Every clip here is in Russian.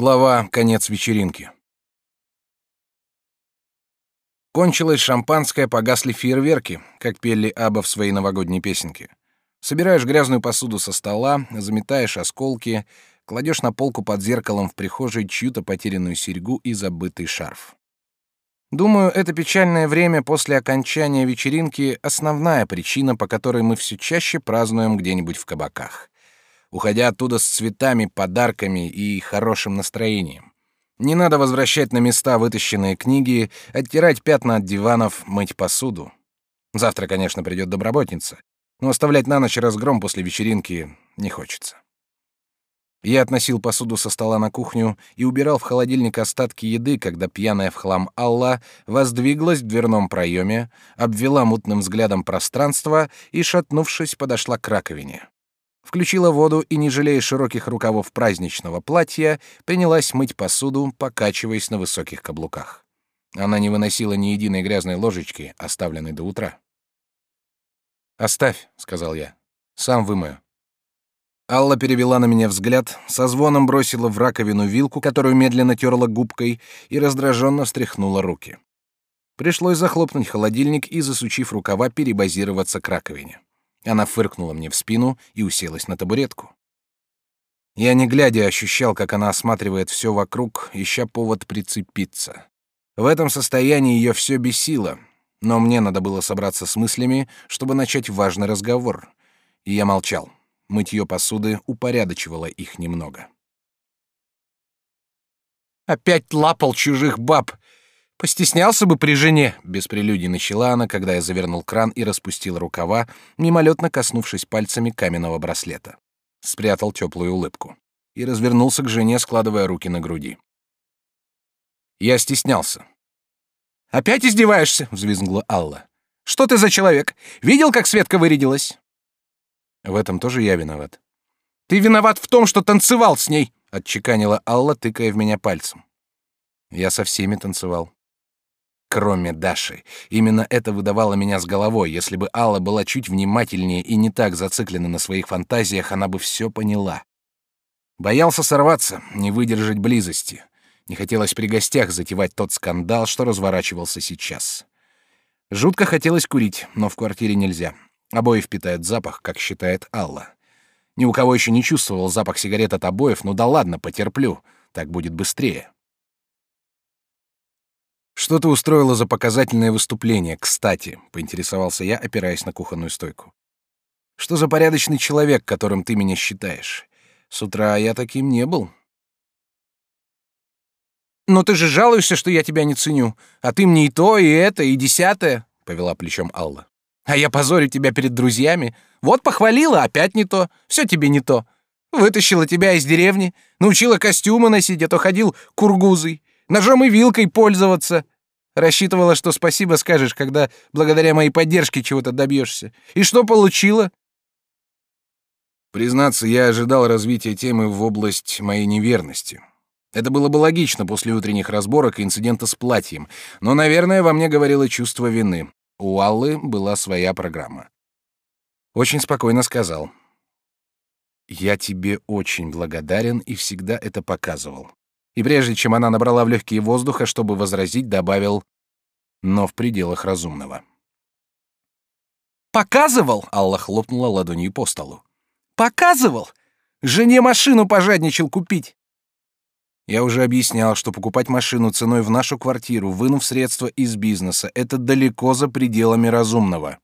Глава «Конец вечеринки». Кончилось шампанское, погасли фейерверки, как пели Аба в своей новогодней песенке. Собираешь грязную посуду со стола, заметаешь осколки, кладешь на полку под зеркалом в прихожей чью-то потерянную серьгу и забытый шарф. Думаю, это печальное время после окончания вечеринки — основная причина, по которой мы все чаще празднуем где-нибудь в кабаках. Уходя оттуда с цветами, подарками и хорошим настроением. Не надо возвращать на места вытащенные книги, оттирать пятна от диванов, мыть посуду. Завтра, конечно, придет доброботница, но оставлять на ночь разгром после вечеринки не хочется. Я относил посуду со стола на кухню и убирал в холодильник остатки еды, когда пьяная в хлам Алла воздвиглась в дверном проеме, обвела мутным взглядом пространство и, шатнувшись, подошла к раковине. Включила воду и, не жалея широких рукавов праздничного платья, принялась мыть посуду, покачиваясь на высоких каблуках. Она не выносила ни единой грязной ложечки, оставленной до утра. «Оставь», — сказал я. «Сам вымою». Алла перевела на меня взгляд, со звоном бросила в раковину вилку, которую медленно терла губкой, и раздраженно встряхнула руки. Пришлось захлопнуть холодильник и, засучив рукава, перебазироваться к раковине. Она фыркнула мне в спину и уселась на табуретку. Я, не глядя, ощущал, как она осматривает все вокруг, ища повод прицепиться. В этом состоянии ее все бесило, но мне надо было собраться с мыслями, чтобы начать важный разговор. И я молчал. Мытье посуды упорядочивало их немного. «Опять лапал чужих баб! Постеснялся бы при жене!» Без прелюдий начала она, когда я завернул кран и распустил рукава, мимолетно коснувшись пальцами каменного браслета. Спрятал теплую улыбку. И развернулся к жене, складывая руки на груди. Я стеснялся. «Опять издеваешься?» — взвизгнула Алла. «Что ты за человек? Видел, как Светка вырядилась?» В этом тоже я виноват. «Ты виноват в том, что танцевал с ней!» — отчеканила Алла, тыкая в меня пальцем. Я со всеми танцевал. Кроме Даши. Именно это выдавало меня с головой. Если бы Алла была чуть внимательнее и не так зациклена на своих фантазиях, она бы все поняла. Боялся сорваться, не выдержать близости. Не хотелось при гостях затевать тот скандал, что разворачивался сейчас. Жутко хотелось курить, но в квартире нельзя. Обои впитают запах, как считает Алла. Ни у кого еще не чувствовал запах сигарет от обоев, ну да ладно, потерплю. Так будет быстрее. «Что ты устроила за показательное выступление, кстати?» — поинтересовался я, опираясь на кухонную стойку. «Что за порядочный человек, которым ты меня считаешь? С утра я таким не был». «Но ты же жалуешься, что я тебя не ценю, а ты мне и то, и это, и десятое», — повела плечом Алла. «А я позорю тебя перед друзьями. Вот похвалила, опять не то, все тебе не то. Вытащила тебя из деревни, научила костюмы носить, а то ходил кургузый, ножом и вилкой пользоваться. Рассчитывала, что спасибо скажешь, когда благодаря моей поддержке чего-то добьешься. И что получила?» Признаться, я ожидал развития темы в область моей неверности. Это было бы логично после утренних разборок и инцидента с платьем, но, наверное, во мне говорило чувство вины. У Аллы была своя программа. Очень спокойно сказал. «Я тебе очень благодарен и всегда это показывал». И прежде чем она набрала в легкие воздуха, чтобы возразить, добавил «но в пределах разумного». «Показывал?» — Алла хлопнула ладонью по столу. «Показывал! Жене машину пожадничал купить. Я уже объяснял, что покупать машину ценой в нашу квартиру, вынув средства из бизнеса, это далеко за пределами разумного.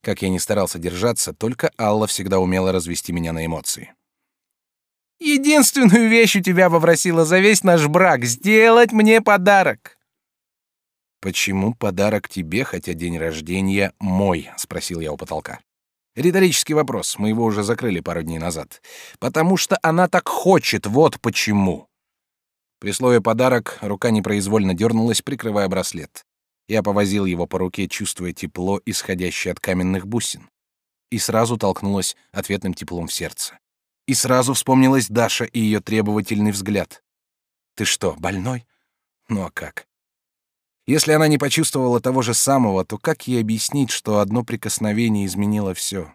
Как я не старался держаться, только Алла всегда умела развести меня на эмоции. «Единственную вещь у тебя попросила за весь наш брак — сделать мне подарок». «Почему подарок тебе, хотя день рождения мой?» — спросил я у потолка. Риторический вопрос, мы его уже закрыли пару дней назад. Потому что она так хочет, вот почему. При слове «подарок» рука непроизвольно дернулась, прикрывая браслет. Я повозил его по руке, чувствуя тепло, исходящее от каменных бусин. И сразу толкнулась ответным теплом в сердце. И сразу вспомнилась Даша и ее требовательный взгляд. «Ты что, больной? Ну а как? Если она не почувствовала того же самого, то как ей объяснить, что одно прикосновение изменило все?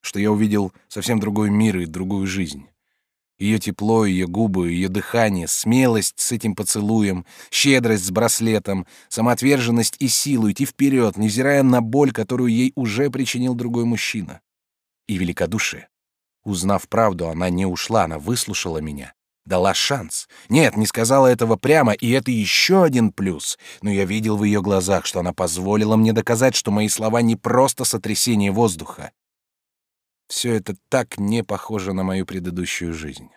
Что я увидел совсем другой мир и другую жизнь? Ее тепло, ее губы, ее дыхание, смелость с этим поцелуем, щедрость с браслетом, самоотверженность и силу идти вперед, невзирая на боль, которую ей уже причинил другой мужчина. И великодушие. Узнав правду, она не ушла, она выслушала меня. Дала шанс. Нет, не сказала этого прямо, и это еще один плюс. Но я видел в ее глазах, что она позволила мне доказать, что мои слова не просто сотрясение воздуха. Все это так не похоже на мою предыдущую жизнь.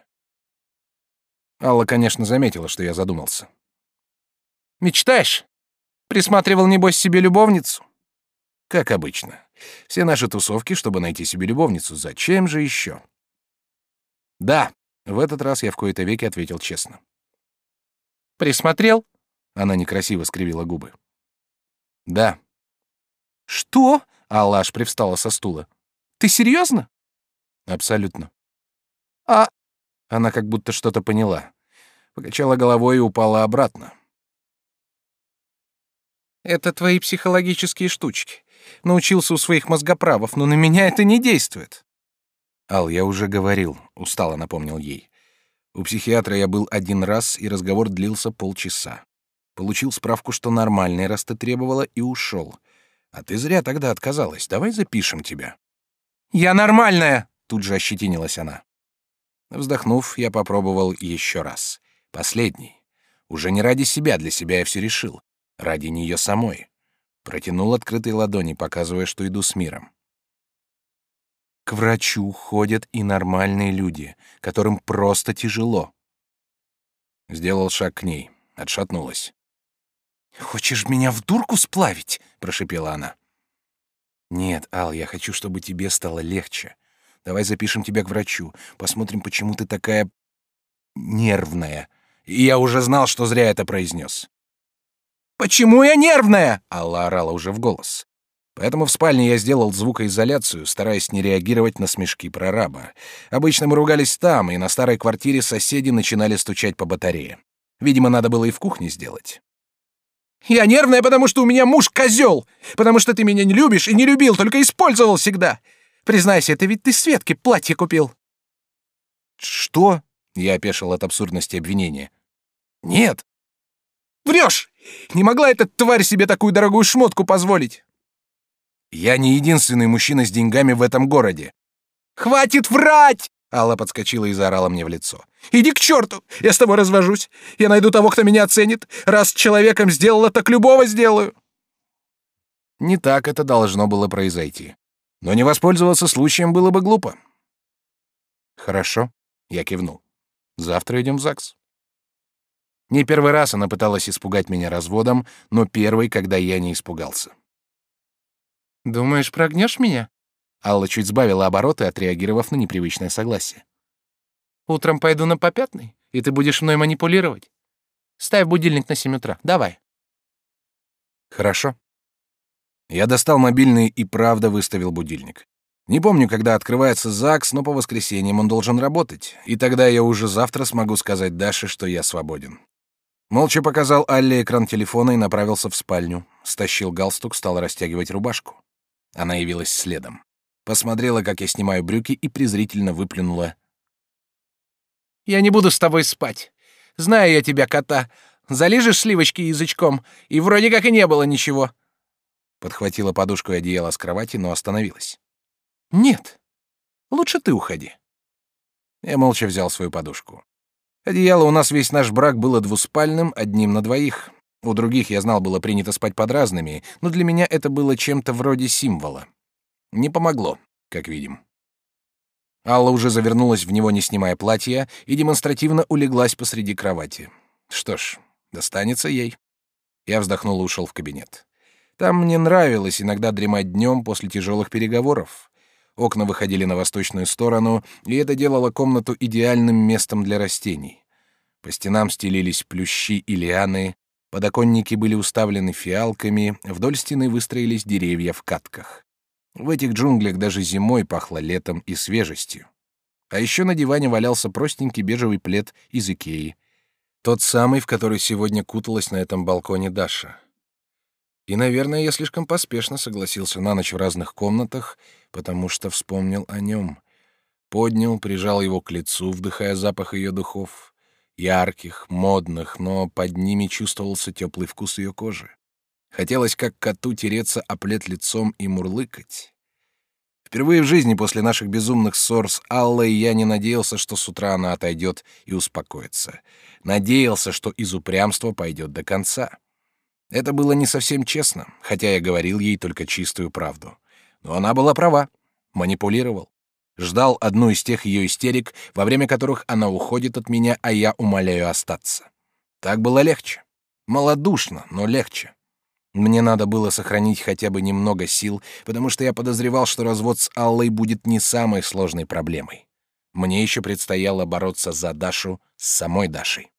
Алла, конечно, заметила, что я задумался. «Мечтаешь? Присматривал, небось, себе любовницу?» «Как обычно. Все наши тусовки, чтобы найти себе любовницу. Зачем же еще?» «Да», — в этот раз я в кои-то веки ответил честно. «Присмотрел?» — она некрасиво скривила губы. «Да». «Что?» — Алла аж привстала со стула. Ты серьезно? Абсолютно. А она как будто что-то поняла. Покачала головой и упала обратно. Это твои психологические штучки. Научился у своих мозгоправов, но на меня это не действует. Ал, я уже говорил, устало напомнил ей. У психиатра я был один раз, и разговор длился полчаса. Получил справку, что нормальный, раз ты требовала, и ушел. А ты зря тогда отказалась. Давай запишем тебя. Я нормальная, тут же ощетинилась она. Вздохнув, я попробовал еще раз. Последний. Уже не ради себя, для себя я все решил. Ради нее самой. Протянул открытые ладони, показывая, что иду с миром. К врачу ходят и нормальные люди, которым просто тяжело. Сделал шаг к ней, отшатнулась. «Хочешь меня в дурку сплавить?» — прошипела она. Нет, Ал, я хочу, чтобы тебе стало легче. Давай запишем тебя к врачу, посмотрим, почему ты такая нервная. И я уже знал, что зря это произнес. Почему я нервная? Алла орала уже в голос. Поэтому в спальне я сделал звукоизоляцию, стараясь не реагировать на смешки прораба. Обычно мы ругались там, и на старой квартире соседи начинали стучать по батарее. Видимо, надо было и в кухне сделать. Я нервная, потому что у меня муж козел, потому что ты меня не любишь и не любил, только использовал всегда. Признайся, это ведь ты Светке платье купил. Что? Я опешил от абсурдности обвинения. Нет. Врешь! Не могла эта тварь себе такую дорогую шмотку позволить. Я не единственный мужчина с деньгами в этом городе. Хватит врать! Алла подскочила и заорала мне в лицо. «Иди к черту! Я с тобой развожусь! Я найду того, кто меня оценит! Раз человеком сделала, так любого сделаю!» Не так это должно было произойти. Но не воспользоваться случаем было бы глупо. «Хорошо», — я кивнул. «Завтра идем в ЗАГС». Не первый раз она пыталась испугать меня разводом, но первый, когда я не испугался. «Думаешь, прогнешь меня?» Алла чуть сбавила обороты, отреагировав на непривычное согласие. «Утром пойду на попятный, и ты будешь мной манипулировать. Ставь будильник на семь утра. Давай». «Хорошо». Я достал мобильный и правда выставил будильник. Не помню, когда открывается ЗАГС, но по воскресеньям он должен работать, и тогда я уже завтра смогу сказать Даше, что я свободен. Молча показал Алле экран телефона и направился в спальню. Стащил галстук, стал растягивать рубашку. Она явилась следом посмотрела, как я снимаю брюки, и презрительно выплюнула. «Я не буду с тобой спать. Знаю я тебя, кота. Залижешь сливочки язычком, и вроде как и не было ничего». Подхватила подушку и одеяло с кровати, но остановилась. «Нет, лучше ты уходи». Я молча взял свою подушку. Одеяло у нас весь наш брак было двуспальным, одним на двоих. У других, я знал, было принято спать под разными, но для меня это было чем-то вроде символа. Не помогло, как видим. Алла уже завернулась в него, не снимая платья, и демонстративно улеглась посреди кровати. Что ж, достанется ей. Я вздохнул и ушел в кабинет. Там мне нравилось иногда дремать днем после тяжелых переговоров. Окна выходили на восточную сторону, и это делало комнату идеальным местом для растений. По стенам стелились плющи и лианы, подоконники были уставлены фиалками, вдоль стены выстроились деревья в катках. В этих джунглях даже зимой пахло летом и свежестью. А еще на диване валялся простенький бежевый плед из Икеи. Тот самый, в который сегодня куталась на этом балконе Даша. И, наверное, я слишком поспешно согласился на ночь в разных комнатах, потому что вспомнил о нем. Поднял, прижал его к лицу, вдыхая запах ее духов. Ярких, модных, но под ними чувствовался теплый вкус ее кожи. Хотелось, как коту, тереться о плед лицом и мурлыкать. Впервые в жизни после наших безумных ссор с Аллой я не надеялся, что с утра она отойдет и успокоится. Надеялся, что из упрямства пойдет до конца. Это было не совсем честно, хотя я говорил ей только чистую правду. Но она была права. Манипулировал. Ждал одну из тех ее истерик, во время которых она уходит от меня, а я умоляю остаться. Так было легче. Малодушно, но легче. Мне надо было сохранить хотя бы немного сил, потому что я подозревал, что развод с Аллой будет не самой сложной проблемой. Мне еще предстояло бороться за Дашу с самой Дашей.